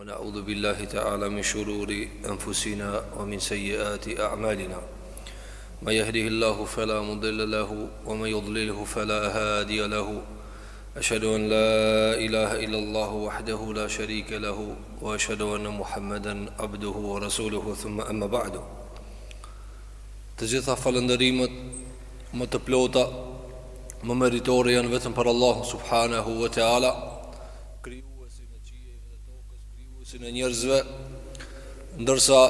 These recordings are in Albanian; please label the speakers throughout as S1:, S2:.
S1: ونعوذ بالله تعالى من شرور أنفسنا ومن سيئات أعمالنا من يهده الله فلا مضل له ومن يضلله فلا هادي له أشهد أن لا إله إلا الله وحده لا شريك له وأشهد أن محمدا عبده ورسوله ثم أما بعد Të gjitha falënderimet më të plota, më meritore janë vetëm për Allahun subhanehu ve teala, Krijuesin e qiejve dhe tokës, Krijuesin e njerëzve, ndërsa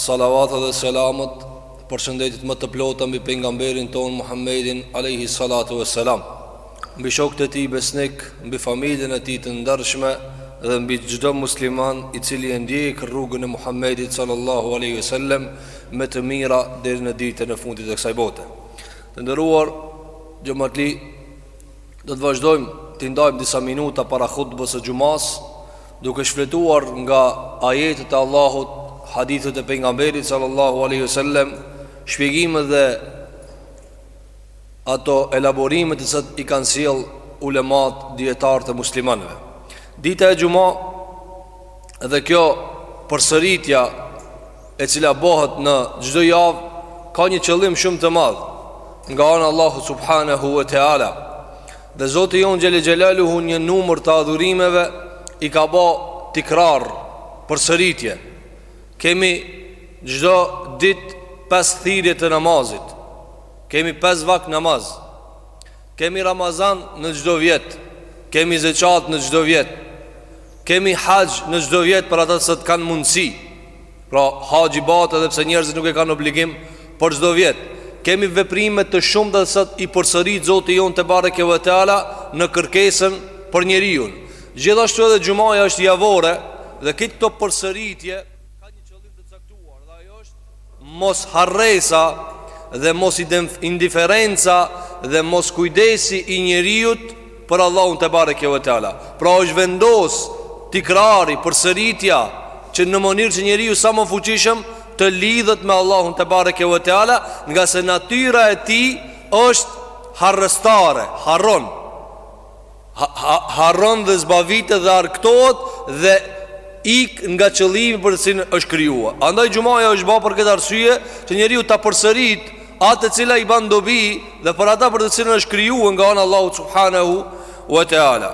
S1: salavatet dhe selamet, përshëndetjet më të plota mbi pejgamberin tonë Muhammedin alejhi salatu ve selam, mbi shokët e tij besnik, mbi familjen e tij të ndershme dhe mbi çdo musliman i cili e ndjek rrugën e Muhammedit sallallahu alejhi ve sellem, me të mira deri në ditën e fundit të kësaj bote. Të nderuar xhamatli, do të vazhdojmë të ndajmë disa minuta para hutbës së xhumas, duke shfletuar nga ajetet e Allahut, hadithet e pejgamberit sallallahu alaihi wasallam, shpjegimet dhe ato elaborimet të cilat i kanë sjell ulemat dijetarët e muslimanëve. Dita e xhuma dhe kjo përsëritja e cila bëhet në çdo javë, ka një qëllim shumë të madh nga ana Allahu subhanahu wa taala. Dhe Zoti jonë xhele xhelaluhu një numër të adhurimeve i ka bë tikrar përsëritje. Kemi çdo ditë pesë thirrje të namazit. Kemi pesë vak namaz. Kemi Ramazan në çdo vjet, kemi Zeqat në çdo vjet, kemi Haxh në çdo vjet për ata që kanë mundësi. Pra Haxhi bëhet edhe pse njerëzit nuk e kanë obligim për çdo vjet. Kemi veprime të shumta që i përsërit Zoti jonë tebareke ve teala në kërkesën për njeriun. Gjithashtu edhe xhumaja është javore dhe këtë kjo përsëritje ka një qëllim të caktuar dhe ajo është Mos harresa dhe mos indiferenca dhe mos kujdesi i njeriut për Allahun tebareke ve teala. Pra është vendos tikrari përsëritja që në mënyrë që njeriu sa më fuqishëm të lidhet me Allahun tebareke ve teala, ngase natyra e tij është harrestare, harron. harron dhe zbavitet dhe argëtohet dhe ik nga qëllimi për të cilin është krijuar. Andaj xhumaja është bërë për këtë arsye që njeriu ta përsërit atë të cila i bën dobi dhe për ata për të cilin është krijuar nga ana Allahu subhanahu wa taala.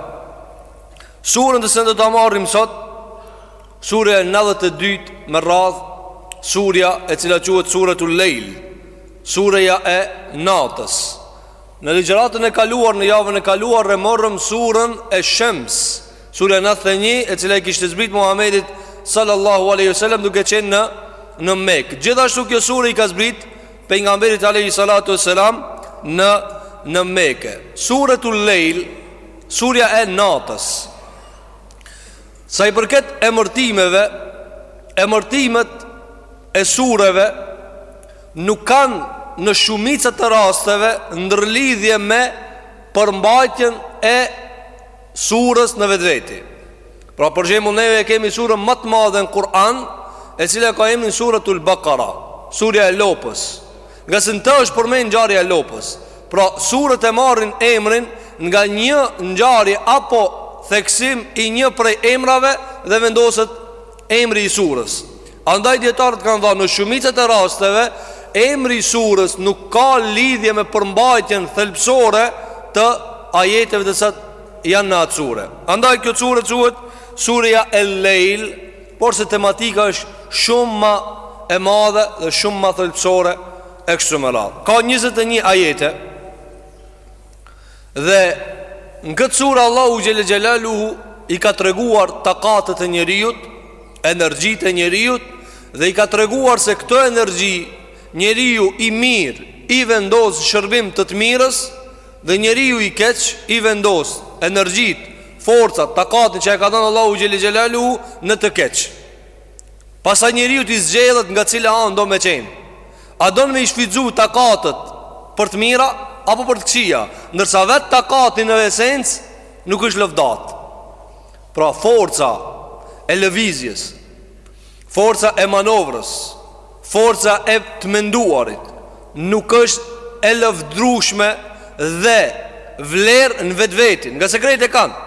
S1: Surën të cilën do ta marrim sot, surja 92 me radhë, surja e cila quhet Suratul Lail, surja e natës. Në ligjëratën e kaluar në javën e kaluar e morëm surën e Shems, surën e 91, e cila i kishte zbrit Muhamedit sallallahu alaihi wasallam duke qenë në në Mekë. Gjithashtu kjo surë i ka zbrit pejgamberit alayhi salatu wasalam në në Mekë. Suratul Leil, surja e natës. Sa i përket emërtimeve, emërtimet e sureve nuk kanë në shumicë të rasteve ndërlidhje me përmbajtjen e surës në vetvete. Pra për shembull neve e kemi surën më të madhe në Kur'an, e cila ka emrin Suretul Bekara, surja e lopës. Ngase në të është përmendë ngjarja e lopës. Pra surët e marrin emrin nga një ngjarje apo theksim i një prej emrave dhe vendoset emri i surës. Andaj dijetarët kanë thanë në shumicën e rasteve Emri i surës nuk ka lidhje me përmbajtjen thelbësore të ajeteve të cilat janë në atë sure Andaj kjo sure quhet surja e lejl Por se tematika është shumë ma e madhe dhe shumë ma thelbësore e kështu me radhë Ka 21 ajete Dhe në këtë sure Allahu Xhele Xhelaluhu i ka treguar takatet e njeriut, energjitë e njeriut, dhe i ka treguar se këto energji njeriu i mirë i vendos shërbim të të mirës, dhe njeriu i keq i vendos energjitë, forcat, takatin që e ka dhënë Allahu Xhele Xhelaluhu në të keq. Pastaj njeriu të zgjedhë nga cila anë do me qenë A don me i shfrytëzu takatet për të mira Apo për të këqija Ndërsa vetë takati në esencë nuk është lëvdatë Pra forca e lëvizjes Forca e manovrës Forca e të menduarit Nuk është e lëvdrushme dhe vlerë në vetveti Ngase krejt e kanë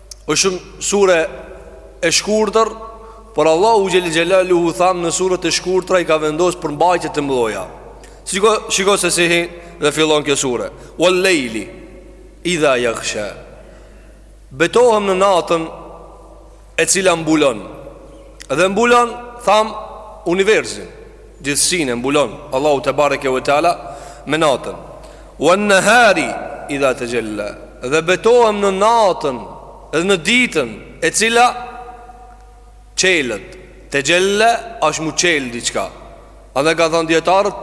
S1: Është shumë sure e shkurtër Por Allahu Xhele Xhelaluhu thamë në suret e shkurtra i ka vendosë përmbajtje të mëdhaja Shiko, shiko se si hyn dhe fillon kjo sure Wal lejli idha jagsha Betohem në natën e cila mbulon Dhe mbulon thamë universin Gjithësinë e mbulon Allahu tebareke ve teala me natën. Wan nahari idha tajalla. Dhe betohem në natën dhe në ditën e cila çelet. Tajalla është mu çel diçka. Andaj kanë thënë dijetarët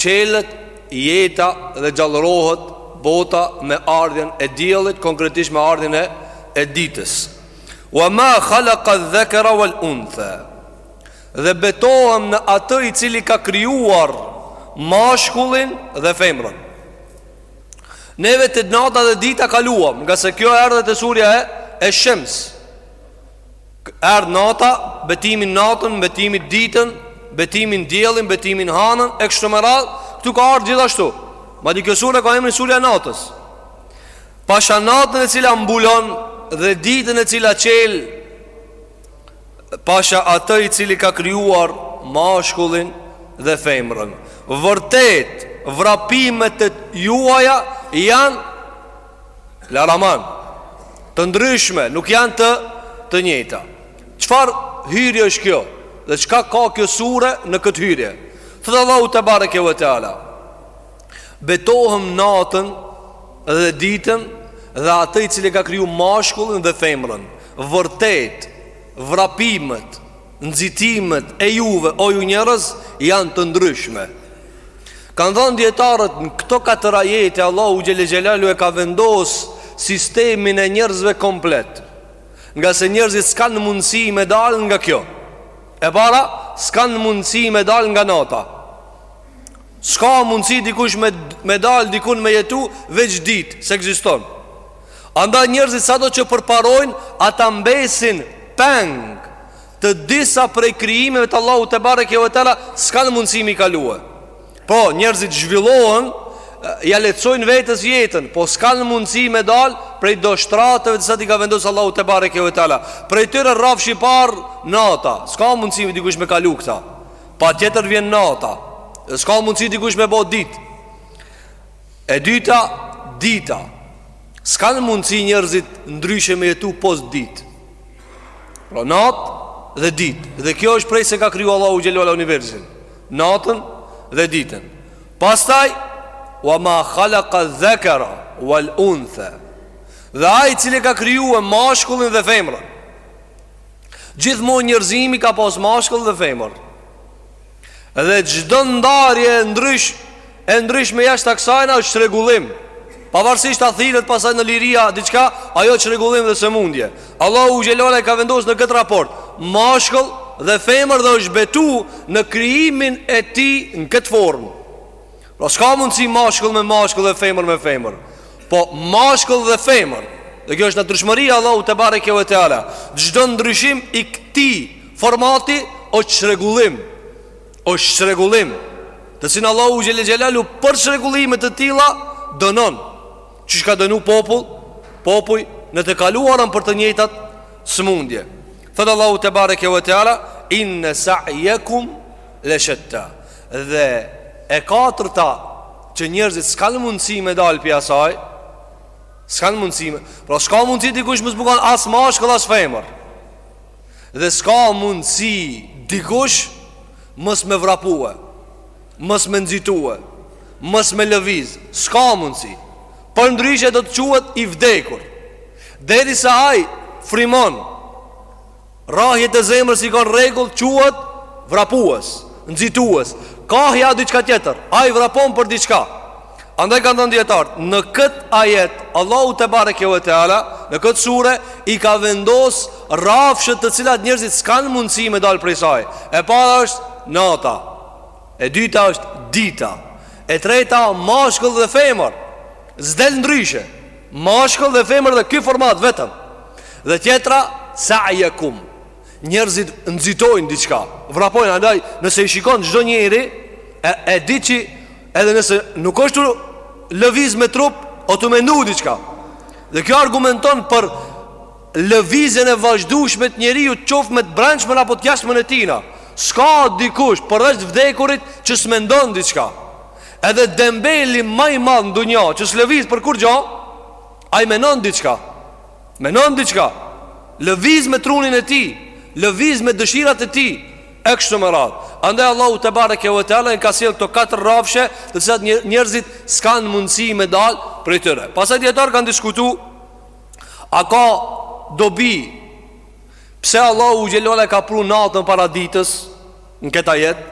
S1: çelet jeta dhe gjallërohet bota me ardhjen e diellit, konkretisht me ardhjen e e ditës. Wa ma khalaqa dhakara wal untha. Dhe betohem në Atë i Cili ka krijuar mashkullin dhe femrën. Neve te nata dhe dita kaluam, ngase kjo erdh edhe te surja e e shems. Erdh nata, betimi në natën, betimi në ditën, betimi në diellin, betimi në hanën, e kështu me radhë, këtu ka ardhë gjithashtu. Madje kjo surja ka emrin surja e natës. Pasha natën e cila mbulon dhe ditën e cila çel, Pasha atë i cili ka krijuar mashkullin dhe femrën. Vërtet, vrapimet e juaja janë laraman, të ndryshme, nuk janë të të njëjta. Çfarë hyrje është kjo? Dhe çka ka kjo sure në këtë hyrje? Thot Allahu tebareke ve teala. Betohem natën dhe ditën dhe atë i cili ka kriju mashkullin dhe femrën. Vërtet, vrapimet, nxitimet e juve o ju njerëz janë të ndryshme. Kanë thënë dijetarët në këto katër ajete Allahu xhele xhelalu e ka vendos sistemin e njerëzve komplet. Ngase njerëzit s'kanë mundësi me dal nga kjo. E para, s'kanë mundësi me dal nga nata. S'ka mundësi dikush me, me dalë dikun me jetu veç ditë, s'ekziston. Andaj njerëzit sado që përparojnë, ata mbesin peng të disa prej krijimeve të Allahut tebareke ve teala, s'kanë mundësi m'i kalue. Po, njerëzit zhvillohen, ja lehtësojnë vetes jetën, po s'kanë mundësi me dalë prej do shtrateve të cilat i ka vendosë Allahu tebareke ve teala. Prej tyre rrafshi i parë nata, s'ka mundësi me dikush me kalu këta. Patjetër vjen nata Dhe s'ka mundësi dikush me bo ditë E dyta Dita S'kanë mundësi njerëzit ndryshe me jetu pos ditë Pra natë dhe ditë Dhe kjo është prej se ka kriju Allahu xhele ve ala universin Natën dhe ditën Pastaj Wa ma khalaka dhekera Wal untha Dhe ai i cili ka krijue mashkullin dhe femrën Gjithmonë njerëzimi ka pas mashkull dhe femër. Dhe çdo ndarje e ndrysh e ndryshme jashtë kësajna është çrregullim. Pavarësisht a thirret pastaj në liri a diçka, ajo është çrregullim dhe sëmundje. Allahu xhele ve ala i ka vendos në këtë raport mashkull dhe femër dhe është betu në krijimin e tij në këtë formë. Pra s'ka mundësi mashkull me mashkull dhe femër me femër Po mashkull dhe femër Dhe kjo është natyrshmëri e Allahut tebareke ve teala Çdo ndryshim i këtij formati O çrregullim O çrregullim Të cilin Allahu xhele xhelalu Për çrregullime të tilla Dënon Qysh ka dënu popull Popuj në të kaluarën për të njëjtat Sëmundje Thotë Allahu tebareke ve teala Inne sa'jekum Leshetta Dhe e katërta që njerëzit s'kanë mundësi me dalë pi asaj S'kanë mundësi me Pra s'ka mundësi dikush mos me kan as mashkull as femër Dhe s'ka mundësi dikush mos me vrapue Mos me nxitue Mos me lëviz S'ka mundësi Përndryshe do të quhet i vdekur Derisa ai frymon Rrahjet e zemrës i kanë rregull quhet vrapues, nxitues. Kahja është diçka tjetër. Ai vrapon për diçka. Andaj kanë thënë dijetarët, në kët ajet Allahu tebareke ve teala në kët sure i ka vendos rrafshët të cilat njerëzit s'kan mundësi me dal prej saj. E para është nata. E dyta është dita. E treta mashkull dhe femër. S'del ndryshe. Mashkull dhe femër dhe ky format vetëm Dhe tjetra sa'jekum Njerëzit nxitojnë diçka Vrapojnë andaj nëse i shikon çdo njeri E, e di që Edhe nëse nuk është tu lëviz me trup O tu mendu diçka Dhe kjo argumenton për Lëvizjen e vazhdushme të njeriut qoftë me të brendshmen Apo të jashtmen e tijna S'ka dikush përveç vdekurit që s'mendon diçka Edhe dembeli ma i madh në dunja që s'lëviz për kurgjo Ai menon diçka Menon diçka Lëviz me trunin e tij Lëviz me dëshirat e tij E kështu me radhë Andaj Allahu tebareke ve teala I ka sjell këto katër rafshe Të cilat njerëzit s'kanë mundësi me dal Prej tyre Pastaj dijetarët kanë diskutu A ka dobi Pse Allahu xhele ve ala e ka pru natën para ditës Në këtë ajet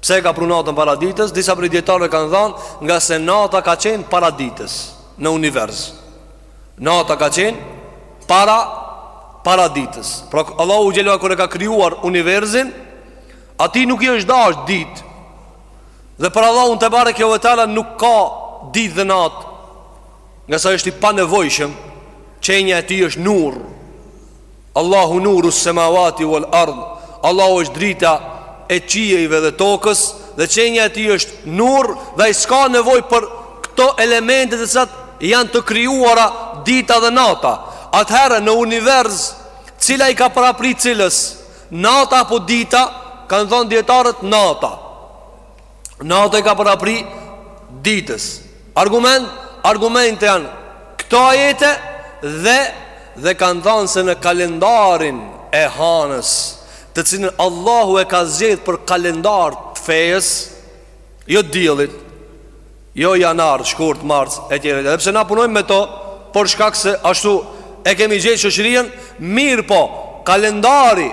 S1: Pse e ka pru natën para ditës? Disa prej dijetarëve kanë thanë ngase nata ka qenë para ditës në univers. Nata ka qenë para, para ditës. Pra Allahu xhele ve ala kur e ka krijuar universin, atij nuk i është dashtë ditë. Dhe për Allahun tebareke ve teala nuk ka ditë dhe natë. Ngase është i panevojshëm, qenia e tij është nur. Allahu nurus-semawati wal ard. Allahu është drita e qiejve dhe tokës dhe qenia e tij është nur dhe ai s'ka nevojë për këto elemente të cilat janë të krijuara dita dhe nata. Atëherë në univers, cila i ka parapri cilës? Nata apo dita? Kanë thënë dijetarët nata. Nata i ka parapri ditës Argument, argumente janë Këto ajete dhe Dhe kanë thanë se në kalendarin e hanës Të cilin Allahu e ka zgjedh për kalendar të fejës Jo diellit Jo janar, shkurt, mars etj edhe pse na punojmë me to për shkak se ashtu e kemi gjetë shoqërinë, mirëpo kalendari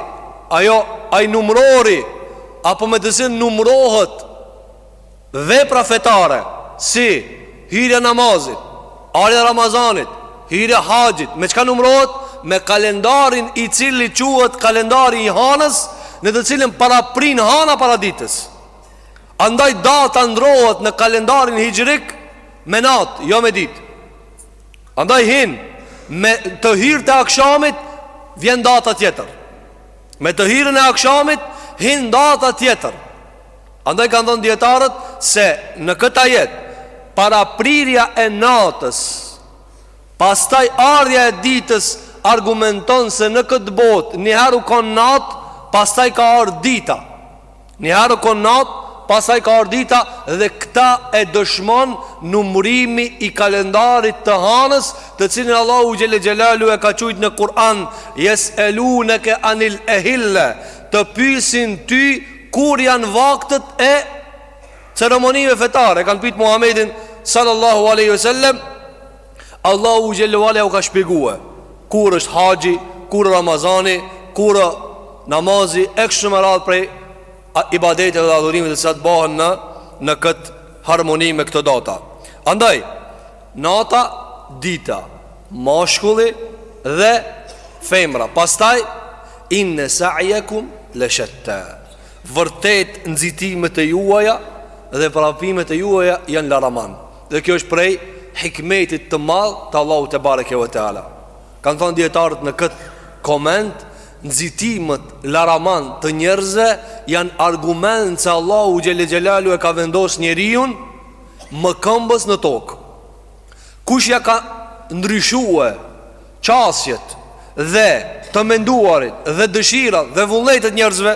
S1: ajo ai numërori apo me të cilin numërohet vepra fetare si hyrja e namazit, ardhja e Ramazanit, hyrja e haxhit, me çka numërohet me kalendarin i cili quhet kalendari i hanës në të cilin paraprin hana para ditës. Andaj data ndrohet në kalendarin hijrik me natë, jo me ditë. Andaj hin me të hyrë të akshamit vjen data tjetër. Me të hyrën e akshamit hin data tjetër. Andaj kanë thonë dietarët se në këtë ajet paraprirja e natës, pastaj ardhja e ditës argumenton se në këtë botë një herë u kan natë, pastaj ka ardh dita. Njëherë u kon natë, pastaj ka ardh dita dhe këtë e dëshmon numërimi i kalendarit të Hanës, të cilin Allahu xhelle xhelaluhu e ka qujt në Kur'an Yes'elunake anil ehille, të pyesin ty kur janë vaktet e ceremonive fetare, e kanë pyet Muhamedin sallallahu alejhi ve sellem, Allahu xhelalu ala u ka shpjegue kur është haxhi, kur Ramazani, kur namazi e kështu me radhë prej ibadeteve dhe adhurimeve të cilat bahen në në këtë harmoni me këto data. Andaj nata, dita, mashkulli dhe femra. Pastaj inna sa'yakum la shatta. Vërtet nxitimet e juaja dhe vrapimet e juaja janë laraman. Dhe kjo është prej hikmetit të madh të Allahut tebareke ve teala. Kan thon dietarët në kët koment, nxitimet laraman të njerëzve janë argument se Allahu xhelle xhelalu e ka vendos njeriun mëkëmbës në tokë. Kush ja ka ndryshue qasjet dhe të menduarit dhe dëshirat dhe vullnetet njerëzve?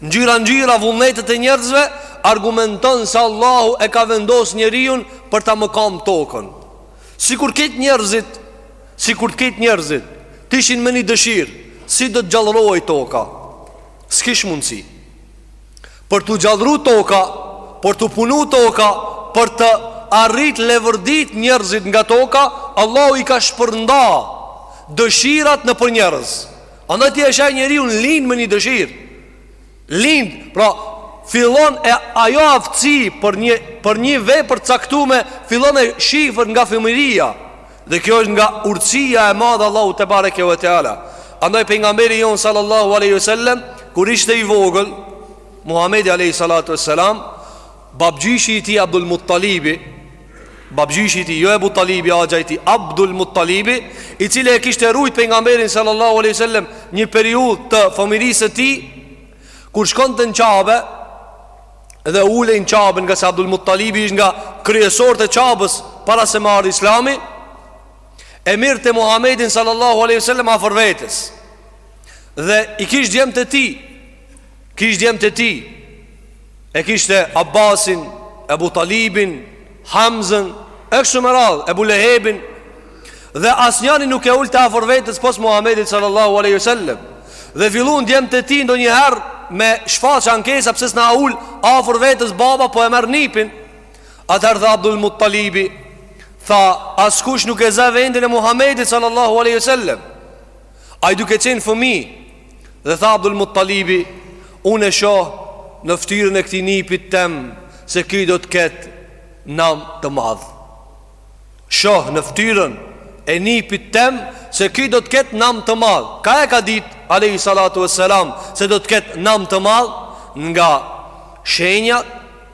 S1: Ngjyra ngjyra vullnetet e njerëzve argumenton se Allahu e ka vendos njeriun për ta mëkamb tokën. Sikur krejt njerëzit, sikur krejt njerëzit të ishin me një dëshirë, si do të gjallërohej toka? S'kish mundsi. Për t'u gjallëru toka, për t'u punu toka, për të arrit leverditë njerëzit nga toka, Allahu i ka shpërnda dëshirat nëpër njerëz. Andaj ti e sheh njeriun lind me një dëshirë. Lind, pra fillon e ajo aftësi për një për një vepër caktume, fillon e shihet nga fëmijëria. Dhe kjo është nga urtësia e madhe Allahut tebareke ve teala. Andaj pejgamberi jon sallallahu alaihi wasallam kur ishte i vogël, Muhamedi alaihi salatu wassalam, Babgjyshi i tij Abdul Muttalibi, babgjyshi i tij, jo Ebu Talibi, axha i tij, Abdul Muttalibi, i cili e kishte rujt pejgamberin sallallahu alaihi wasallam një periudhë të fëmirisë së tij, kur shkonte në Qabe dhe ulej në Qabe, ngase Abdul Muttalibi ishte nga kryesorët e Qabës para se m'ardh Islami, e mirrte Muhammedin sallallahu aleyhi sallam afër vetes dhe i kish djemtë e tij Kishte djemtë e tij E kishte Abbasin Ebu Talibin Hamzën E kështu me radhë Ebu Lehebin Dhe asnjanin nuk e ulte afër vetes Pos Muhammedit sallallahu aleyhi sallem Dhe fillun djemtë e tij Ndonjëherë me shfaq ankesa Pse s'na ul afër vetes baba Po e merr nipin Atëherë tha Abdul Muttalibi Tha askush nuk e za vendin e Muhammedit sallallahu aleyhi sallem Ai duke qenë fëmijë Dhe tha Abdul Muttalibi Unë e shoh në ftyrën e këtij nipit tem Se ky do të ketë nam të madh Shoh në ftyrën e nipit tem Se ky do të ketë nam të madh Kah e ka dit Alejhi Salatu ve Selam Se do të ketë nam të madh Nga shenjat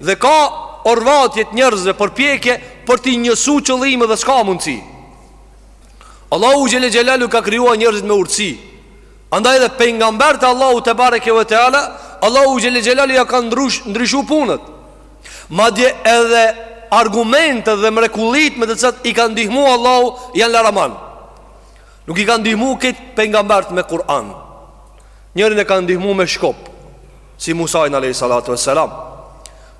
S1: Dhe ka orvatje të njerëzve përpjekje për t'i njësu qëllime dhe s'ka mundësi. Allahu xhele xhelalu i ka krijuar njerëzit me urtësi. Andaj edhe pejgamberët e Allahut tebareke ve teala, Allahu xhele xhelalu ja ka ndrysh, ndryshu punët. Madje edhe argumentet dhe mrekullitë me të cilat i ka ndihmu Allahu janë laraman. Nuk i ka ndihmu krejt pejgamberët me Kur'an. Njërin e ka ndihmu me shkop. Si Musain alejhi salatu ve selam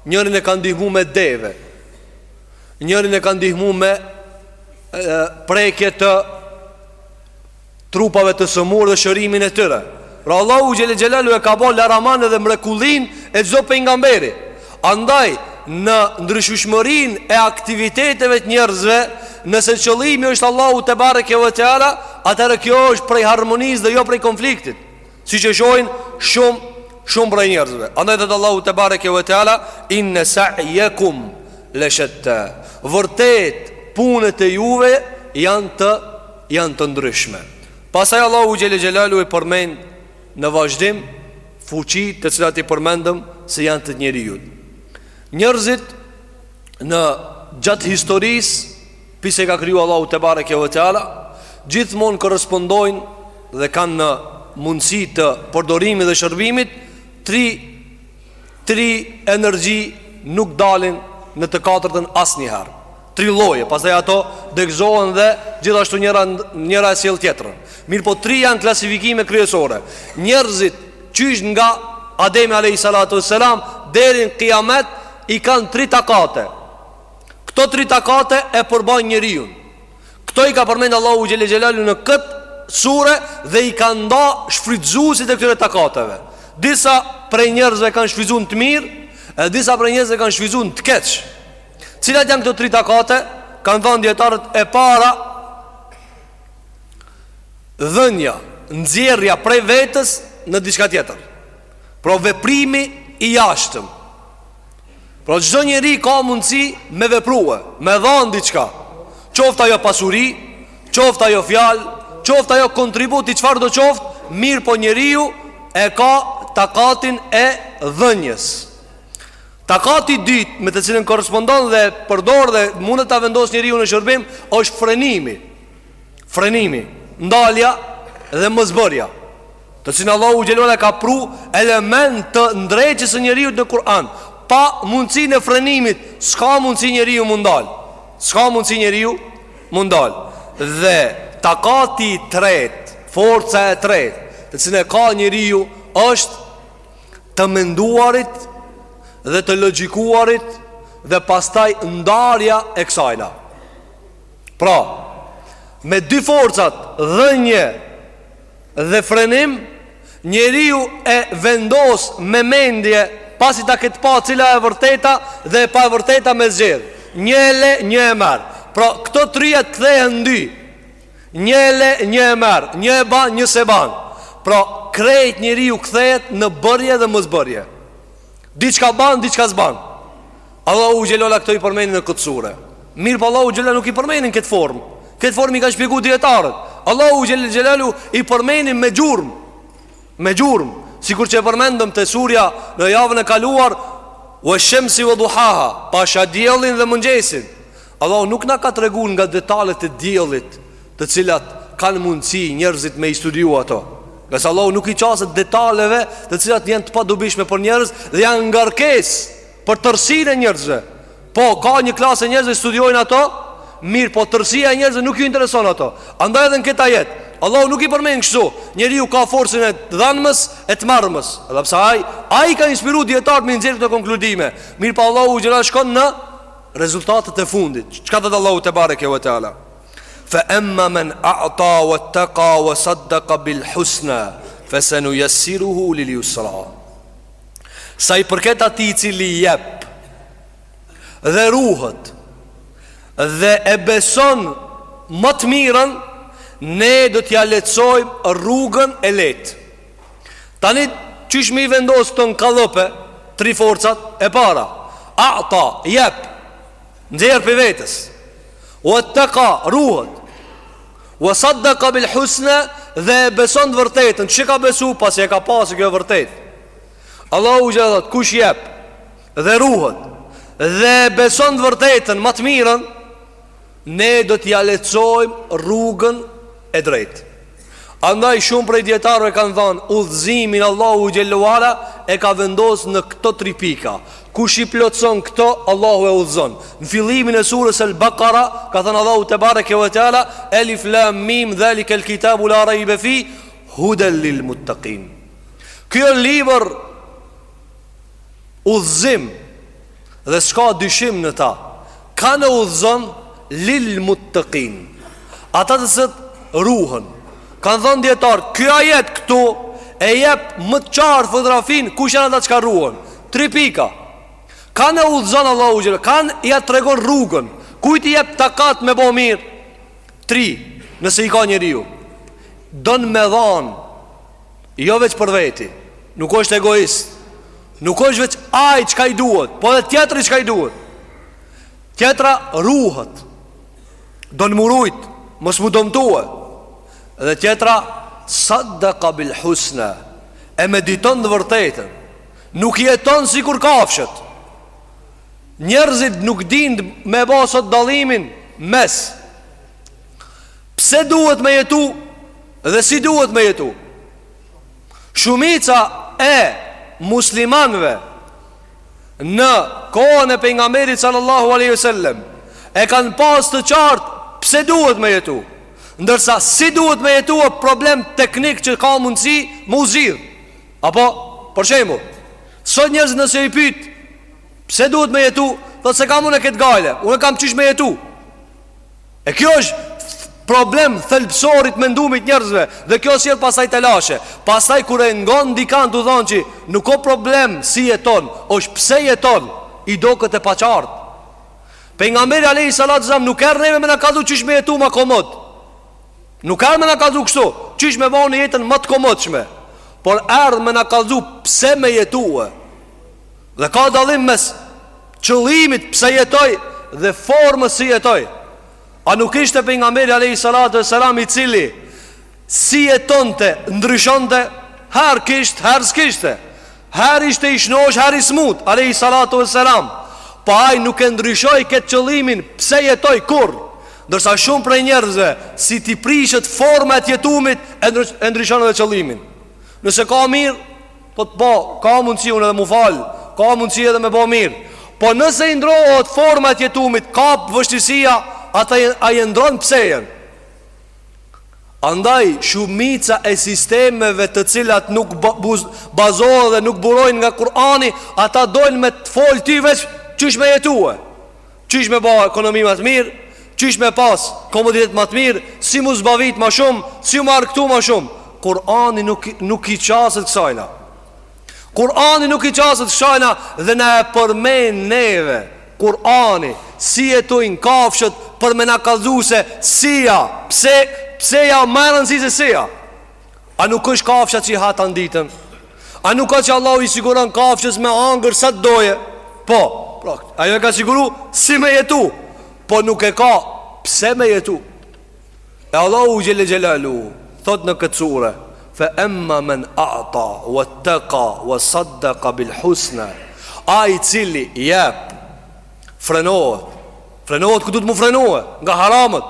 S1: Njërin e ka ndihmu me deve Njërin e ka ndihmu me e, Prekje të Trupave të sëmurë dhe shërimin e tyre Pra Allahu xhele xhelalu e ka bo Laraman edhe mrekullinë e çdo pejgamberi Andaj në ndryshueshmërinë e aktiviteteve të njerëzve Nëse qëllimi është Allahu tebareke ve teala Atëherë kjo është prej harmonisë dhe jo prej konfliktit Siç e shohin shumë, shumë prej njerëzve Andaj thotë Allahu tebareke ve teala Inne sa'jekum leshetta Vërtet punët e juve janë të, janë të ndryshme Pastaj Allahu xhele xhelalu e përmend në vazhdim Fuqitë të cilat i përmendëm se janë te njeriu Njerëzit në gjatë historisë Prej se ka kriju Allahu tebareke ve teala, gjithmonë korrespondojnë dhe kanë në mundësi të përdorimit dhe shërbimit tri tri energji nuk dalin në të katërtën asnjëherë. Tri lloje, pastaj ato degëzohen dhe gjithashtu njëra njëra e sjell tjetrën. Mirpo tri janë klasifikime kryesore. Njerëzit qysh nga Ademi alayhi salatu wassalam deri në Kiamet i kanë tri takate. Këto tri takate e përbajnë njeriun. Këto i ka përmend Allahu xhel xelalu në këtë sure dhe i ka nda shfrytëzuesit e këtyre takateve. Disa prej njerëzve kanë shfrytëzuar në të mirë, e disa prej njerëzve kanë shfrytëzuar në të keq. Cilat janë këto tri takate? Kanë dhënë dietarët e para dhënia, nxjerrja prej vetes në diçka tjetër. Pra veprimi i jashtëm. Pra çdo njeri ka mundësi me veprue, me dhanë diçka. Qoftë ajo pasuri, qoftë ajo fjalë, qoftë ajo kontribut i çfarëdo qoftë, mirëpo njeriu e ka takatin e dhënies. Takati i dytë me të cilën korrespondon dhe përdor dhe mundet ta vendosë njeriu në shërbim është frenimi. Frenimi, ndalja dhe mosbërja Të cilën Allahu xhelalu e ka pru element të ndreqjes së njeriut në Kur'an Pa mundësinë e frenimit, s'ka mundësi njeriu m'u ndal S'ka mundësi njeriu m'u ndal Dhe takati i tretë, forca e tretë Të cilën e ka njeriu është të menduarit dhe të logjikuarit Dhe pastaj ndarja e kësajna Pra, me dy forcat dhënie dhe frenim, njeriu e vendos me mendje pasi ta ketë pa cila e vërteta dhe e pavërteta me zgjedh. Një e le, një e merr. Pra, këto trija kthehen në dy. Një e le, një e merr. Një e ban, një s'e ban. Pra, krejt njeriu kthehet në bërje dhe mosbërje. Diçka ban, diçka s'ban. Allahu xhelala këto i përmend në këtë sure. Mirëpo Allahu xhelala nuk i përmend në këtë formë. Këtë formë i kanë shpjeguar dietarët. Allahu xhelalu i përmend me gjurmë. Me gjurmë, sikur që e përmendëm te surja në javën e kaluar, "Wa shamsi wa duhaha", pasha diellin dhe mëngjesin. Allahu nuk na ka treguar nga detalet e diellit, të cilat kanë mundësi njerëzit me i studiu ato. Ngase Allahu nuk i qaset detaleve të cilat janë të padobishme për njerëz dhe janë ngarkesë për tërësinë e njerëzve. Po, ka një klasë e njerëzve studiojnë ato, mirëpo tërësia e njerëzve nuk ju intereson ato. Andaj edhe në këtë ajet, Allahu nuk i përmen kështu, njeriu ka forcën e dhanmës e të marrmës. Edhe pse ai, ai ka inspiru dijetarët me i nxjerr këto konkludime. Mirëpo Allahu xhelala shkon në Rezultatet e fundit, çka thotë Allahu tebareke ve teala? Fa amma man a'ta wattaqa wa saddaqa bil husna fasanuyassiruhu lil yusra. Sa i përket atij i cili jep dhe ruhet dhe e beson më të mirën, ne do t'ja lehtësojmë rrugën e lehtë. Tani qysh me i vendos këto në kallëpe Tri forcat e para A'ta, jep nxjerr prej vetes Wa ttaka, ruhet Wa saddaka bil husna Dhe e beson të vërtetën Që ka besu, pasi e ka pasë kjo vërtet Allahu thotë, kush jep Dhe ruhet Dhe e beson të vërtetën, ma të mirën Ne do t'ja lehtësojmë rrugën e drejtë Andaj shumë prej dijetarëve kanë thanë Udhëzimin Allahu Xhelle ve ala e ka vendosë në këto tri pika Kush i plotëson këto, Allahu e udhëzon Në fillimin e sures el Bekara Ka thënë Allahu tebareke we teala Elif lam mim dhalikel kitabu la rejbe fi Huden lil muttekin Kjo libër Udhëzim dhe s'ka dyshim në ta, kanë e udhëzon lil muttekin, ata të cilët ruhen, kanë thonë dijetarët, kjo ajet këtu e jep më të qartë fotografinë kush janë ata çka ruhen, tri pika, kanë e udhëzon Allahu xhel, kanë ja tregon rrugën, kujt i jep takat me bo mirë, tri, nëse i ka njeriu, don me dhanë, Jo veç për veti Nuk është egoist Nuk është veç ai çka i duhet Po dhe tjetri çka i duhet Tjetra ruhet Don m'u rujt Mos m'u domtue Dhe tjetra Saddaka bil husna E mediton të vërtetën Nuk jeton sikur kafshët Njerëzit nuk dinë me ba sot dallimin Mes Pse duhet me jetu Dhe si duhet me jetu Shumica e muslimanëve Në kohën e pejgamberit sallallahu aleyhi sallem E kanë pas të qartë Pse duhet me jetu Ndërsa si duhet me jetu E problem teknik që ka mundësi Me u zgjidh Apo për shembull Sot njerëzit nëse i pyt Pse duhet me jetu Thotë s'e kam unë e këtë gajle Unë kam qysh me jetu E kjo është problem thelbësor i t'menduemit njerëzve Dhe kjo sjell pastaj telashe Pastaj kur e ngon dikan tu thonë që Nuk o problem si jeton është pse jeton I doket e paqartë Pejgamberi alejhi salatu selam Nuk erdh neve me na kallzu qysh me jetu ma komod Nuk erdh me na kallzu kështu Qysh me e ba ne jetën ma të komodshme Por erdh me na kallzu pse me jetu e Dhe ka dallim mes qëllimit pse jetoj dhe formës si jetoj A nuk ishte Pejgamberi alejhi salatu ue selam i cili Si jetonte ndryshonte Herë kisht, herë s'kishte Herë ishte i shnosh, herë i smut alejhi salatu ue selam Po ai nuk e ndryshoi këtë qëllimin pse jetoj kurrë Ndërsa shumë prej njerëzve Si t'i prishet forma e t'jetumit E ndryshon edhe qëllimin Nëse ka mirë Thot po, ka mundësi unë edhe m'u fal Ka mundësi edhe me bo mirë Po nëse i ndrohet forma e t'jetumit Ka vështirësia Ata ai e ndron psejen Andaj shumica e sistemeve të cilat nuk bazohen dhe nuk burojnë nga Kurani Ata dojnë me të fol ty veç qysh me jetue Qysh me ba ekonomi ma të mirë Qysh me pas komoditet ma të mirë Si m'u zbavit ma shumë Si m'u argëtu ma shumë Kurani nuk, nuk i qaset kësajna Kurani nuk i qaset kësajna Dhe na e përmend neve Kurani Si jetojnë kafshët Për me na kallzu se sija Pse, pseja ma me rëndësi se sija A nuk është kafsha qi ha tan ditën? A nuk ka që Allahu i siguron kafshës me hangër sa të dojë? Po, pra, ajo e ka siguru si me jetu, po nuk e ka pse me jetu. E Allahu xhele xhelaluhu, thot në këtë sure, fe emma men ata, wa teka, wa saddeka bil husna, ai i cili jep, Frenohet Frenohet ku duhet m'u frenue Nga haramet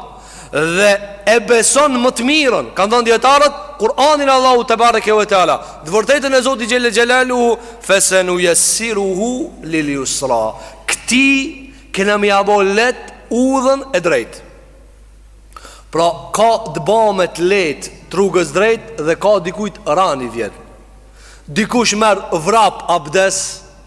S1: Dhe e beson më të mirën Kanë thënë dijetarët Kur'anin e Allahut tebareke ue teala Të vërtetën e Zotit xhele xhelaluhu Fe senujessiruhu lil jusra Këtij kena me ia bo lehtë Udhën e drejtë Pra ka të bamet lehtë të rrugës drejtë Dhe ka dikujt ran i vjet Dikush merr vrap abdes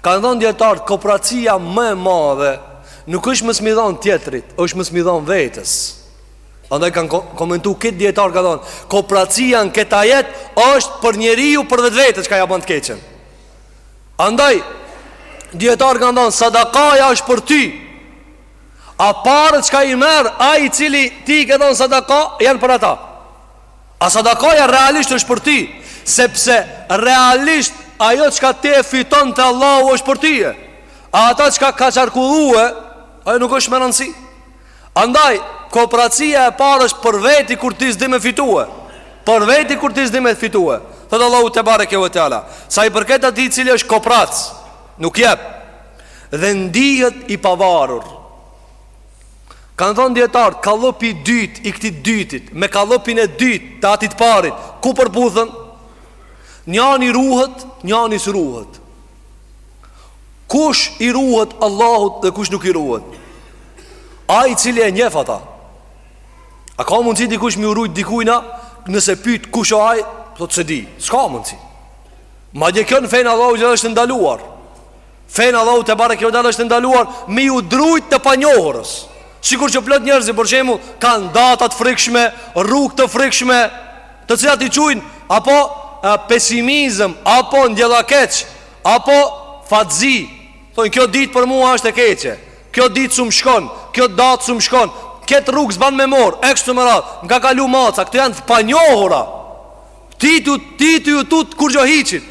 S1: Kanë thënë dijetarët, kopracia më e madhe Nuk është mos me i dhënë tjetrit, është mos me i dhënë vetes Andaj kanë komentu këtë dijetarët kanë thënë Kopracia në këtë ajet është për njeriun për vetvetes çka ia bën të keqen Andaj, dijetarët kanë thënë sadakaja është për ty A paret çka i merr, ai i cili ti i ke dhënë sadaka, janë për ata A sadakaja realisht është për ti Sepse realisht ajo çka ti e fiton te Allahu është për ti e A ata çka ka qarkullue Ajo nuk është me rëndësi Andaj, kopracia e parë është për veti kur ti s'di me fitue Për veti kur ti s'di me fitue Thotë Allahu tebareke ue teala Sa i përket atij i cili është koprac Nuk jep Dhe ndihet i pavarur Kanë thënë dijetarët, kallopi i dytë i këtij t'dytit, me kallopin e dytë të atij t'parit, ku përputhen? Njani ruhet, njani s'ruhet. Kush i ruhet Allahut dhe kush nuk i ruhet? Ai i cili e njef ata? A ka mundësi dikush m'iu rujt dikujna nëse pytë kush o ai? Thotë s'e di, s'ka mundësi. Madje kjo në fenë e Allahut dhe është e ndaluar. Fenë e Allahut tebareke ve teala është e ndaluar M'iu drujt të panjohurës Sikur që plot njerëzi për shembull Kanë data të frikshme, rrugë të frikshme Të cilat i qujnë Apo e, pesimizëm Apo ndjellakeq Apo fatzi Thonë kjo ditë për mua është e keqe Kjo ditë s'më shkon Kjo datë s'më shkon Këtë rrugë s'ban me morr E kështu me radhë Më ka kalu maca Këto janë të panjohura Ti tu ju tut kurgjo hiçit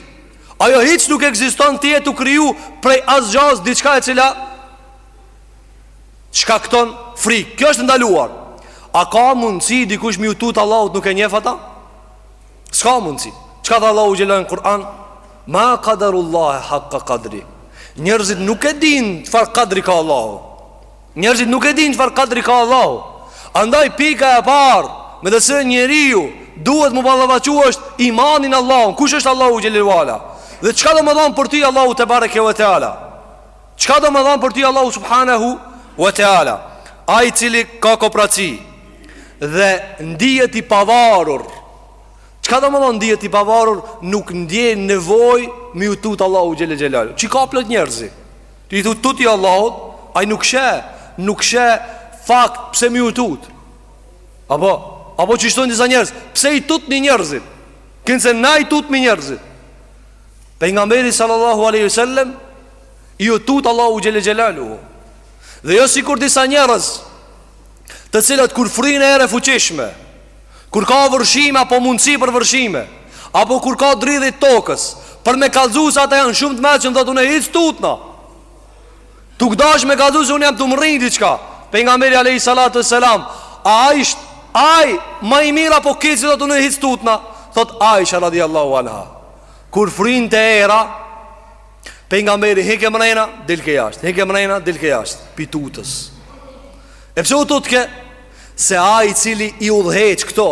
S1: Ajo hiç nuk ekziston ti je tu kriju prej asgjasë diçka e cila shkakton frikë. Kjo është e ndaluar. A ka mundësi dikush m'iu tut Allahut nuk e njef ata? S'ka mundësi. Çka tha Allahu xhelal në Kur'an? Ma qadarullaha haqqa qadri. Njerëzit nuk e dinë çfarë kadri ka Allahu. Njerëzit nuk e dinë çfarë kadri ka Allahu. Andaj pika e parë me të cilën njeriu duhet m'u ballafaqu është imani në Allahun. Kush është Allahu xhele xhelaluhu? Dhe çka domethonë për ty Allahu tebareke ve teala? Çka domethonë për ty Allahu subhanahu ve teala? Ai i cili ka kopraci dhe ndihet i pavarur. Çka domethonë ndihet i pavarur? Nuk ndjen nevojë m'iu tut Allahut xhele xhelaluhu. Qi ka plot njerëzi? Ti i thu tutju Allahut, ai nuk sheh, nuk sheh fakt pse m'iu tut. Apo, apo qysh thonë disa njerëz, pse i tutni njerëzit? Kinse na i tutmi njerëzit. Pejgamberi sallallahu alaihi wasallam iu tut Allahut xhele xhelaluhu. Dhe jo sikur disa njerëz, të cilët kur frynë erë e fuqishme, Kur ka vërshime apo mundësi për vërshime Apo kur ka dridhje t'tokës Për me kallzu se ata janë shumë të meçëm thotë unë hiç s'tutna Tu dasht me kallzu se unë jam tu mrri diçka Pejgamberi alejhi salatu ve selam A është ai ma i mirë apo ky qi thotë unë hiç s'tutna Thot Aisha radiallahu anha Kur frynte era Pejgamberi hike mrena Dilke jashtë Hike mrena, dilke jashtë Pi tutës E pse u tutke Se ai i cili i udhëheq këto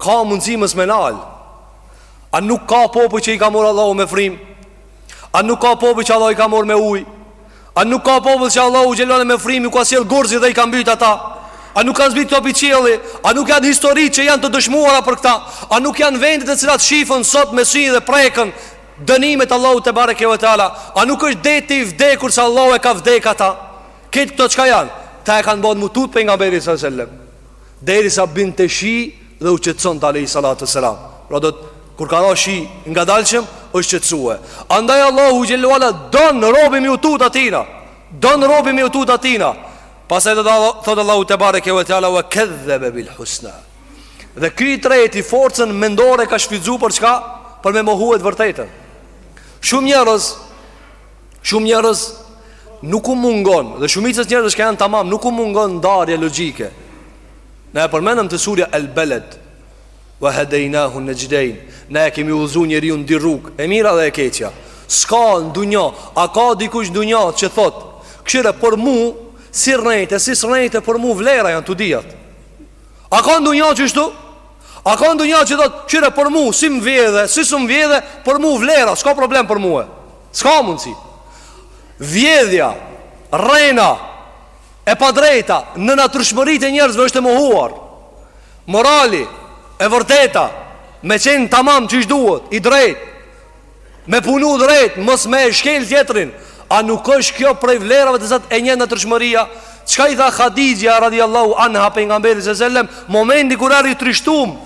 S1: Ka mundësi mos me nal A nuk ka popull që i ka morë Allahu me frymë A nuk ka popull që Allahu i ka morë me ujë A nuk ka popull që Allahu xhele xhelaluhu me frymë Ju ka sjell gurzi dhe i ka mbyt ata A nuk kanë zbrit këto pi qielli A nuk janë historitë që janë të dëshmuara për këta A nuk janë vende të cilat shifen sot me sy dhe preken Dënimet e Allahut tebareke ve teala A nuk është deti i vdekur se Allahu e ka vdek ata Këtë këto qka janë Ta e kanë banë m'u tut Pejgamberin salallahu alejhi ve sellem Derisa binte shi Dhe u qetësonte alejhi salatu ve selam Pra do thotë Kur ka ra shi ngadalshëm është qetësue Andaj Allahu xhele ve ala Don robi me iu tut atina Don robi me iu tut atina Pastaj thotë Allahu tebareke ve teala Ve kedhebe bil husna Dhe ky i treti forcën mendore ka shfrytzu për çka? Për me mohue t'vërtetën Shumë njerëz Shumë njerëz nuk u mungon dhe shumica e njerëzve që janë tamam nuk u mungon ndarje logjike. Ne e përmendëm te surja El Beled wa hadainahu najdain. Ne e kemi udhëzu njeriun në dy rrugë, e mira dhe e keqja. S'ka ndonjë, a ka dikush ndonjë që thot, kshyre për mu si rrejte, si s'rrejte për mu vlera janë të dyjat. A ka ndonjë qështu? A ka ndonjë që thot, kshyre për mu si më vjedhe, si s'më vjedhe, për mu vlera, s'ka problem për mua. S'ka mundësi Vjedhja Rrena E padrejta Në natyrshmërit e njerëzve është e mohuar Morali E vërteta Me qenë tamam qysh duhet I drejt Me punu drejt Mos me e shkel tjetrin A nuk është kjo prej vlerave të cilat i njeh natyrshmëria Qka i tha Hadixhja radiallahu anha Pejgamberit salallahu alejhi ve sellem Momenti kur erdh i trishtum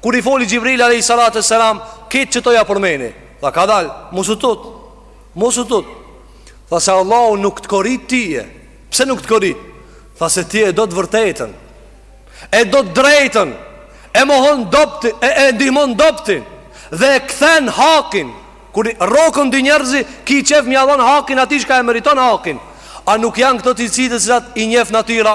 S1: Kur i foli Xhibril alayhi salatu wassalam, këtë që toja përmeni, tha kadal, mos u tut. Mos u tut. Tha se Allahu nuk të korit ty. Pse nuk të korrit? Tha se ti e do të vërtetën. E do të drejtën. E mohon dobtin, e, e ndihmon dobtin dhe e kthen hakin. Kur rroken dy njerëz e ki qef m'ja dhon hakin atij çka e meriton hakin. A nuk janë këto cilësi të cilat i njef natyra?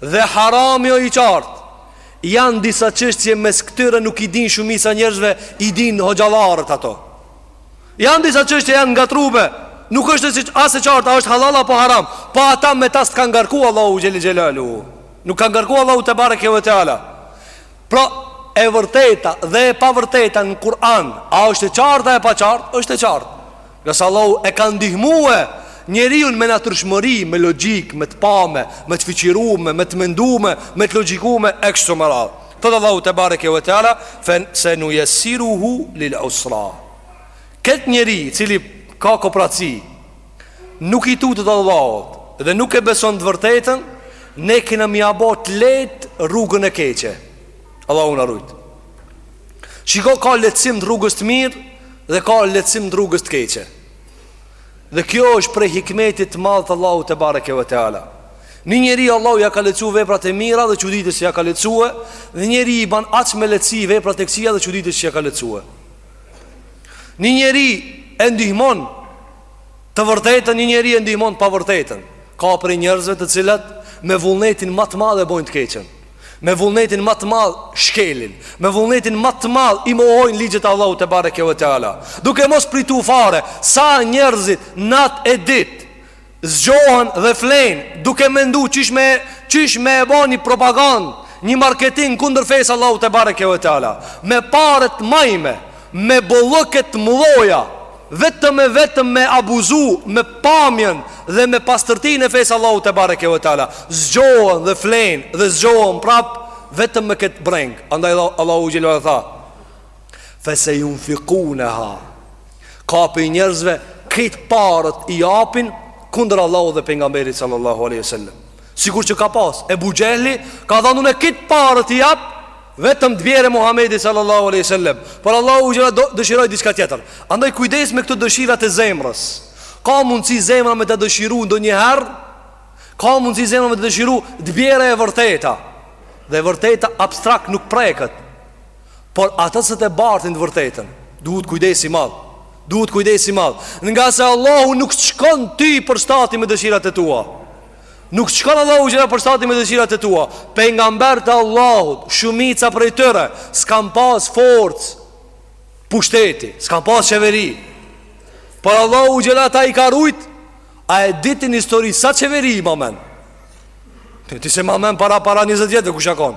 S1: Dhe harami o i qartë Janë disa qështje mes këtyre nuk i din shumica njerëzve I din hoxhallarët ato Janë disa qështje janë ngatrrume Nuk është as e qartë a është halal apo haram Po ata me ta s'të ka ngarku Allahu xhele xhelaluhu Nuk ka ngarku Allahu tebareke ve teala Pra e vërteta dhe e pavërteta në Kur'an A është e qartë a e paqartë është e qartë Ngase Allahu e ka ndihmue njeriun me natyrshmëri, me logjik, me të pame, me të fiqirume, me të mendume, me të logjikume, e kështu me radhë. Thotë Allahu tebareke ve teala, fe senujesiruhu lil usra. Këtë njeri, cili ka kopraci, nuk i tutet Allahut, dhe nuk e beson të vërtetën, ne kena me ja bo të lehtë rrugën e keqe. Allahu na rujtë. Shiko ka lehtësim të rrugës të mirë dhe ka lehtësim të rrugës të keqe. Dhe kjo është prej hikmetit të madh të Allahut tebareke ve teala. Një njeri Allahu ja ka lehtësu veprat e mira dhe çuditesh që ja ka lehtësue, dhe një njeri i ban aq me lehtësi veprat e këqija dhe çuditesh që ja ka lehtësue. Një njeri e ndihmon të vërtetën, një njeri e ndihmon pavërtetën. Ka prej njerëzve të cilat me vullnetin më të madh e bojnë të keqen. Me vullnetin më të madh shkelin, me vullnetin më të madh i mohojnë ligjet e Allahut tebareke ve teala. Duke mos pritu fare sa njerëzit nat e dit zgjohen dhe flenë, duke mendu qysh me qysh me e ba ni propagandë, një marketing kundër fesë Allahut tebareke ve teala. Me pare të majme, me bollëqe të mdhaja, Vetëm e vetëm me abuzu me pamjen dhe me pastërtinë e fesë Allahut tebareke ve teala. Zgjohen dhe flenë dhe zgjohen prap vetëm me këtë brengë. Andaj Allahu xhele tha: "Fa sayunfiqunaha" Ka prej njerëzve krejt paret i japin kundër Allahut dhe pejgamberit sallallahu alaihi wasallam. Sikur që ka pas Ebu Xhehli Ka thanë unë krejt paret i jap Vetëm të bjere Muhammedi sallallahu aleyhi sallem Por Allahu xhele dëshiroi diçka tjetër Andaj kujdes me këto dëshirat e zemrës Ka mundësi zemra me ta dëshiru ndonjëherë Ka mundësi zemra me ta dëshiru Të bjere e vërteta Dhe vërteta abstrakt nuk preket Por ata se të e bartin të vërtetën Duhet kujdes i madh Duhet kujdes i madh Ngase Allahu nuk shkon ty përshtati me dëshirat e tua Nuk shkon Allahu xhele përshtati me dëshirat e tua. Pejgamberët e Allahut, shumica prej tyre s'kan pas forcë pushteti, s'kan pas qeveri. Por Allahu xhele ata i ka rujt, a e di ti n'histori sa qeveri i ma men. Ti s'e ma men para para 20 vjetëve kush ka kon.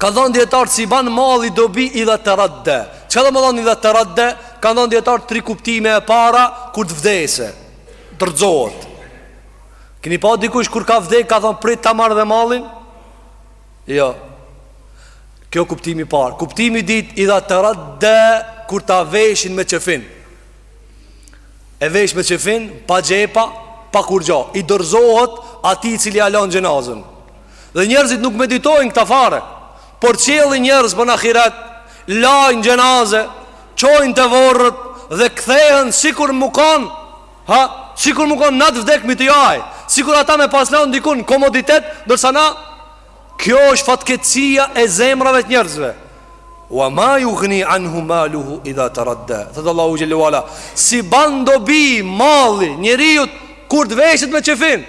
S1: Kanë thanë dijetarët s'i ban mali dobi idha teredda Çka domethënë idha teredda Kanë thanë dijetarët tri kuptime e para Kur të vdese Të rrëzohet Keni pa dikush kur ka vdek Ka thanë prit ta marr edhe malin Jo Kjo kuptimi i parë Kuptimi i dytë idha teredda Kur ta veshin me qefin E vesh me qefin, pa xhepa, pa kurgjo I dorëzohet atij i cili e lan xhenazën Dhe njerëzit nuk meditojnë këtë fare Përcjellin njerëz për në ahiret Lajnë xhenaze Çojnë te vorret Dhe kthehen sikur me kanë Ha, sikur me kanë nat vdekmi të jaj Sikur ata me pas lanë dikun komoditet Ndërsa na Kjo është fatkeqësia e zemrave të njerëzve. Wa ma yughni anhu maluhu idha taradda. Thot Allahu xhelle ve ala, s'i ban dobi malli njeriut kur të veshet me qefin.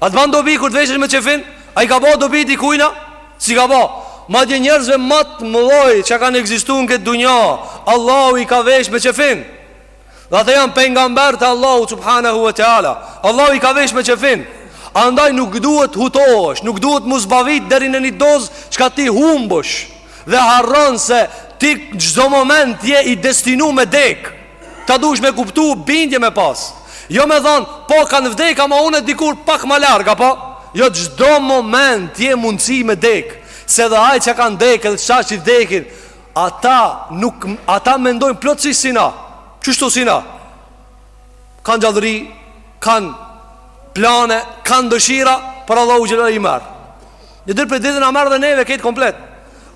S1: A të ban dobi kur të veshesh me qefin? A i ka ba dobi dikujna? S'i ka ba. Madje njerëzve ma të mëdhoj që kanë ekzistu në këtë dunja, Allahu i ka vesh me qefin. Dhe ata janë pejgamberët e Allahut subhanahu wa taala. Allahu i ka vesh me qefin. Andaj nuk duhet hutohesh, nuk duhet m'u zbavit deri në një dozë çka ti humbësh dhe harron se ti çdo moment je i destinu me dek. Ta duhesh me kuptu bindje me pas. Jo me thanë, po kanë vdek ama unë dikur pak ma larg apo, jo çdo moment je mundësi me dek. Se dhe ai që kanë dek edhe ça që vdekin Ata nuk ata mendojnë plotësisht si na. Qështu si na. Kanë gjallëri, kanë plane, kanë dëshira, por Allahu xhelle i merr. Në ditë për ditë na merr dhe neve këtë komplet.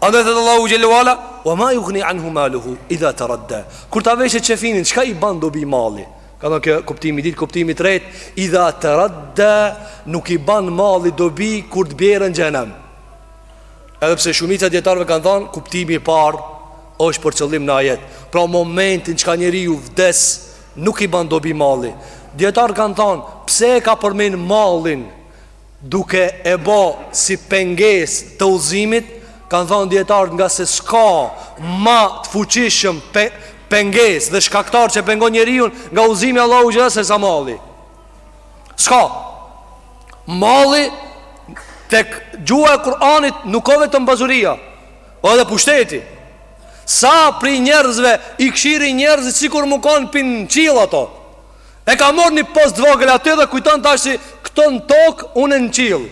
S1: Andaj thot Allahu xhelle ve ala, "Wa ma yughni anhu maluhu idha taradda." Kur ta veshë qefinin, çka i ban dobi malli? Ka thanë kjo kuptimi i dytë, kuptimi i tretë, idha taradda, nuk i ban malli dobi kur të bjerë në xhehenem. Edhe pse shumica e dijetarëve kanë thonë kuptimi i parë është për qëllim në ajet. Pra momentin çka njeriu vdes nuk i ban dobi malli. Dijetarët kanë thonë pse e ka përmend mallin duke e bo si pengesë të udhëzimit, kanë thonë dijetarët ngase s'ka ma të fuqishëm pe, pengesë dhe shkaktar që e pengon njeriun nga udhëzimi i Allahut xhelle sesa malli. S'ka. Malli tek gjuha e Kur'anit nuk o vetëm pasuria, o edhe pushteti Sa prej njerëzve i kshyrin njerëzit sikur me konë pi n'qill ato E ka mor një post të vogël aty dhe kujton tash si këto në tokë unë në qill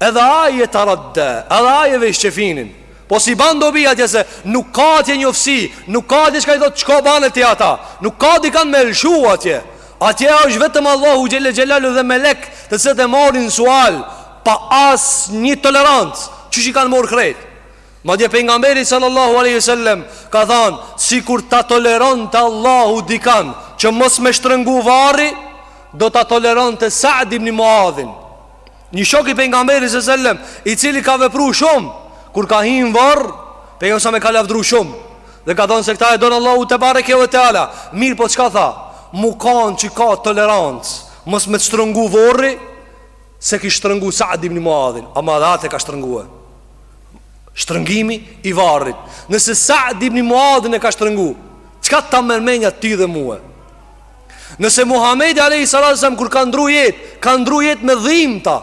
S1: Edhe ai e taradda, edhe ai e vesh qefinin. Po s'i ban dobi atje se nuk ka atje njofsi, nuk ka atje çka i thot çka bane ti ata. Nuk ka dikan me lëshu atje. Atje është vetëm Allahu xhelle xhelalu dhe melektë, të cilët e marrin në sual pa as një tolerancë. Qysh i kanë marrë krejt. Madje pejgamberi sallallahu alaihi wasallam ka thanë, sikur ta toleronte Allahu dikan që mos me shtrëngu varri, do ta toleronte Sa'd ibn Muadhin. Një shok i pejgamberit sallallahu alajhi wasallam, i cili ka vepru shumë, kur ka hi në vorr, pejgamberi sallem e ka lavdëru shumë. Dhe ka thanë se këta e don Allahu tebareke ve teala. Mirëpo çka tha? Me kanë që ka tolerancë, mos me shtrëngu vorri, s'e kish shtrëngu Sa'd ibn Muadhin, ama edhe atë e ka shtrëngu. Shtrëngimi i varrit. Nëse Sa'd ibn Muadhin e ka shtrëngu, çka ta merr menja ty dhe mue? Nëse Muhamedi alayhi salatu wasallam kur ka ndru jetë, ka ndru jetë me dhimbta.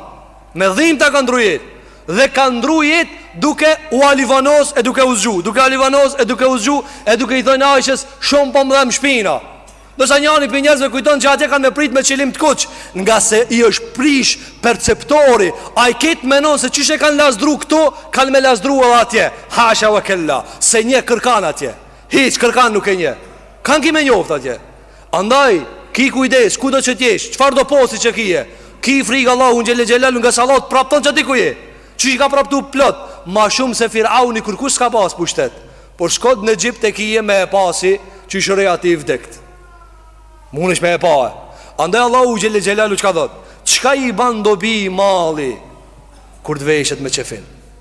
S1: Me dhimbta ka ndru jetë dhe ka ndru jetë duke u alivanos e duke u zgju, duke alivanos e duke u zgju e duke i thënë Aishës shumë po më dhem shpina. Ndërsa njëri prej njerëzve kujton që atje kanë me prit me qilim të kuq, ngase i është prish perceptori, ai ket mendon se qysh e kanë lazdru këtu, kanë me lazdru edhe atje. Hasha wa kella, s'e njeh kërkan atje. Hiç kërkan nuk e njeh. Kan ki me njoft atje Andaj ki kujdes kudo që t'jesh Çfarëdo posti që kije Kije frikë Allahun xhele xhelaluhu Ngase Allahu t'prapton qaty ku je Qysh i ka praptu plot Ma shumë se firauni kurkush s'ka pas pushtet Por shko n'Egjipt e kije me e pa si Qysh rrin aty i vdekt Munesh me e pa e Andaj Allahu xhele xhelaluhu çka thot Çka i ban dobi malli Kur t'veshet me qefin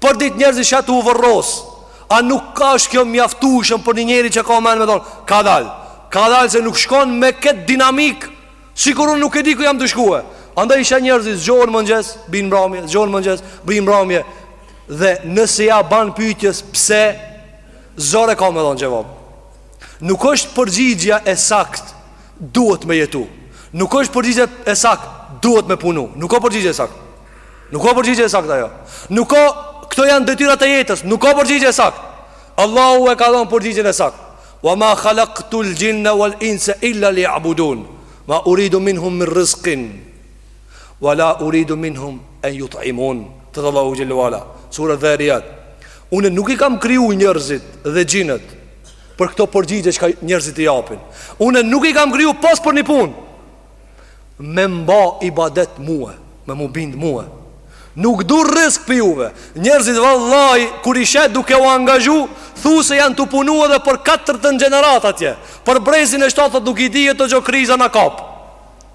S1: Përditë njerëzit sheh tu u vorros A nuk është kjo mjaftushme për një njeri që ka men me thonë Kadalë kadalë se nuk shkon me këtë dinamik Sikur unë nuk e di ku jam tu shku Andaj i sheh njerëzit zgjohen n'mëngjes Bin n'mramje Zgjohen n'mëngjes Bin n'mramje Dhe nëse ja ban pyetjen pse Zor e ka me dhonë xhevab Nuk është përgjigja e sakt Duhet me jetu Nuk është përgjigja e sakt Duhet me punu Nuk o përgjigja e sakt Nuk o përgjigje e saktë ajo. Nuk o, këto janë detyrat e jetës, nuk o përgjigje e saktë. Allahu e ka dhënë përgjigjen e saktë. Wa ma khalaqtul jinna wal insa illa liya'budun. Ma uridu minhum min rizqin wa la uridu minhum an yut'imun. Thotë Allahu xhelle we ala. Sura Dhariyat. Unë nuk i kam kriju njerëzit dhe xhinët për këto përgjigje që njerëzit i japin. Unë nuk i kam kriju pos për një punë. me m'ba ibadet mua, me m'u bind mua. Nuk du rrizk pi juve. Njerëzit vallahi kur i sheh duke u angazhu, thu se janë tu punu edhe për katërtën gjeneratë atje. Për brezin e shtatë nuk i dihet dëgjo kriza na kap.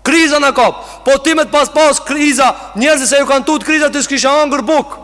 S1: Kriza na kap. Po ti me të pas pas kriza, njerëzit se ju kanë tut kriza ti s'kishe hangër bukë.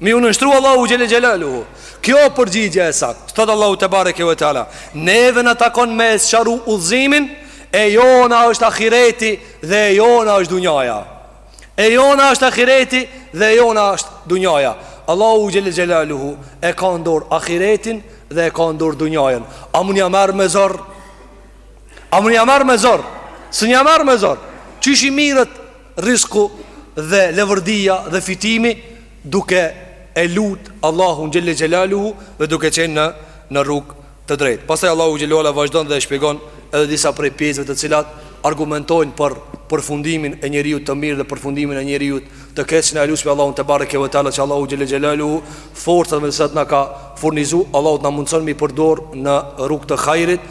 S1: Me ju nënshtru Allahut xhele xhelaluhu Kjo përgjigja e sakt Thotë Allahu tebareke ve teala Neve na takon me e sqaru udhëzimin E jona është ahireti Dhe e jona është dunjaja E jona është ahireti Dhe e jona është dunjaja Allahu xhele xhelaluhu E ka n'dor ahiretin Dhe e ka n'dor dunjajen A mun ja merr me zor A mun ja merr me zor S'mun ja merr me zor Qysh i mirret Rrizku dhe leverdia dhe fitimi duke e lut Allahun xhelle xhelaluhu dhe duke qenë në në rrugë të drejtë. Pastaj Allahu xhelle ve ala vazhdon dhe e shpjegon edhe disa prej pjesëve të cilat argumentojnë për përfundimin e njeriut të mirë dhe përfundimin e njeriut të keq na e lusim Allahun tebareke ve teala që Allahu xhelle xhelaluhu forcat me të cilat na ka furnizu Allahu t'na mundson me i përdor në rrugë të hajrit